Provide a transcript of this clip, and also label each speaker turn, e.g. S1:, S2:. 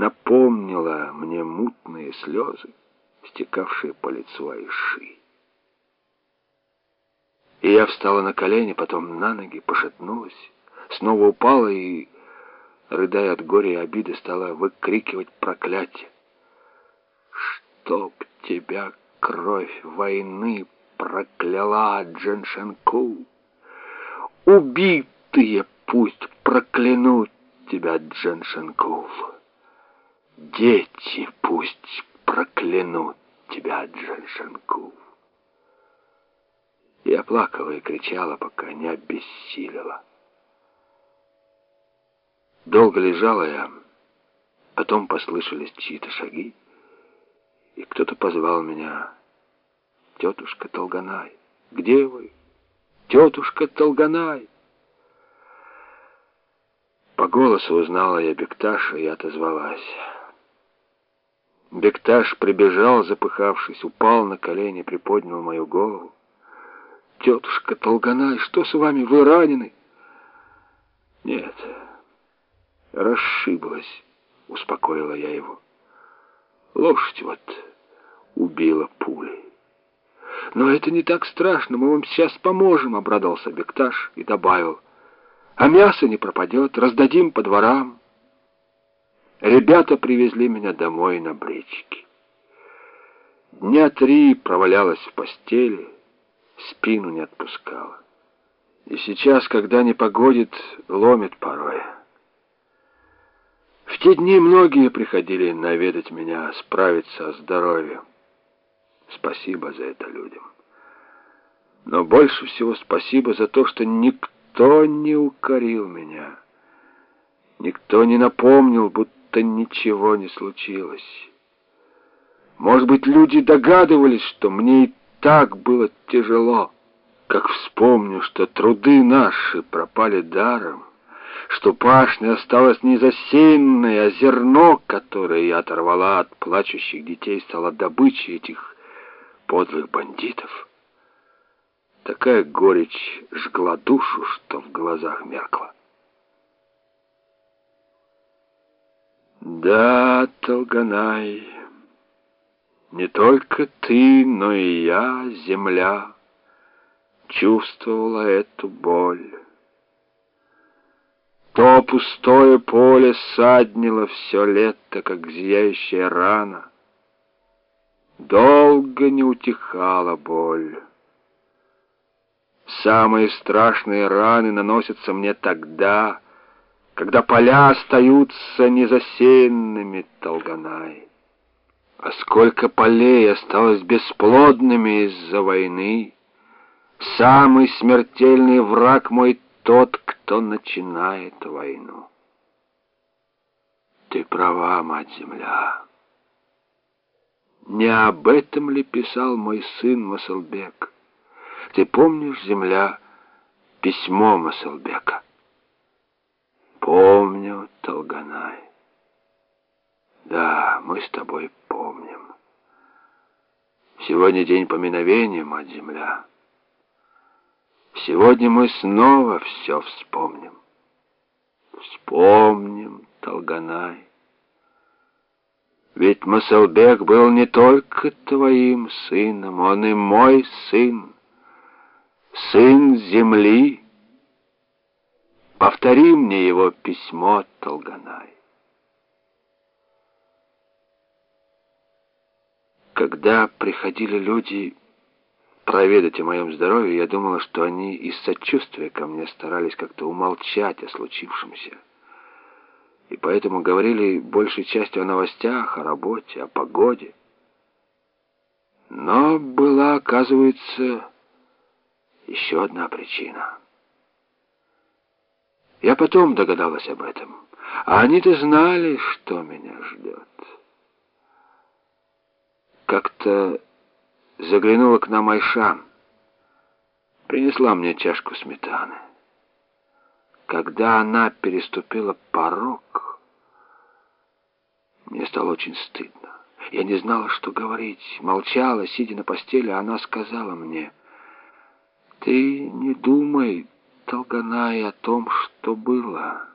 S1: напомнила мне мутные слезы, стекавшие по лицу Айши. И я встала на колени, потом на ноги, пошатнулась, снова упала и, рыдая от горя и обиды, стала выкрикивать проклятие. «Чтоб тебя кровь войны прокляла, Дженшенку! Убитые пусть проклянут тебя, Дженшенку! Дети пусть проклянут тебя, Дженшенку!» Я плакала и кричала, пока не обессилила. Долго лежала я, потом послышались чьи-то шаги, и кто-то позвал меня. «Тетушка Толганай, где вы? Тетушка Толганай!» По голосу узнала я Бекташа и отозвалась. Бекташ прибежал, запыхавшись, упал на колени, приподнял мою голову. «Тетушка Толганай, что с вами? Вы ранены?» «Нет, расшиблась», — успокоила я его. «Лошадь вот убила пулей». «Но это не так страшно, мы вам сейчас поможем», — обрадовался Бекташ и добавил. «А мясо не пропадет, раздадим по дворам». Ребята привезли меня домой на бричке. Дня три провалялась в постели, спину не отпускала. И сейчас, когда не погодит, ломит порой. В те дни многие приходили наведать меня, справиться о здоровье. Спасибо за это людям. Но больше всего спасибо за то, что никто не укорил меня. Никто не напомнил, будто ничего не случилось. Может быть, люди догадывались, что мне и так было тяжело, как вспомню, что труды наши пропали даром, что пашня осталась незасеянной, а зерно, которое я оторвала от плачущих детей, стало добычей этих подлых бандитов. Такая горечь жгла душу, что в глазах меркла. Да, Толганай... Не только ты, но и я, земля, чувствовала эту боль. То пустое поле саднило все лето, как зияющая рана. Долго не утихала боль. Самые страшные раны наносятся мне тогда, когда поля остаются незасеянными, Толганай. А сколько полей осталось бесплодными из-за войны. Самый смертельный враг мой тот, кто начинает войну. Ты права, мать-земля. Не об этом ли писал мой сын Масалбек? Ты помнишь, земля, письмо Масалбека? Помню, Толганай. Да, мы с тобой помним. Сегодня день поминовения, мать-земля. Сегодня мы снова все вспомним. Вспомним, Толганай. Ведь Масалбек был не только твоим сыном, он и мой сын, сын земли. Повтори мне его письмо, Толганай. Когда приходили люди проведать о моем здоровье, я думала, что они из сочувствия ко мне старались как-то умолчать о случившемся. И поэтому говорили большей частью о новостях, о работе, о погоде. Но была, оказывается, еще одна причина. Я потом догадалась об этом, а они-то знали, что меня ждет как-то заглянула к нам Айша. Принесла мне чашку сметаны. Когда она переступила порог, мне стало очень стыдно. Я не знала, что говорить. Молчала, сидя на постели, она сказала мне, «Ты не думай, Толганай, о том, что было».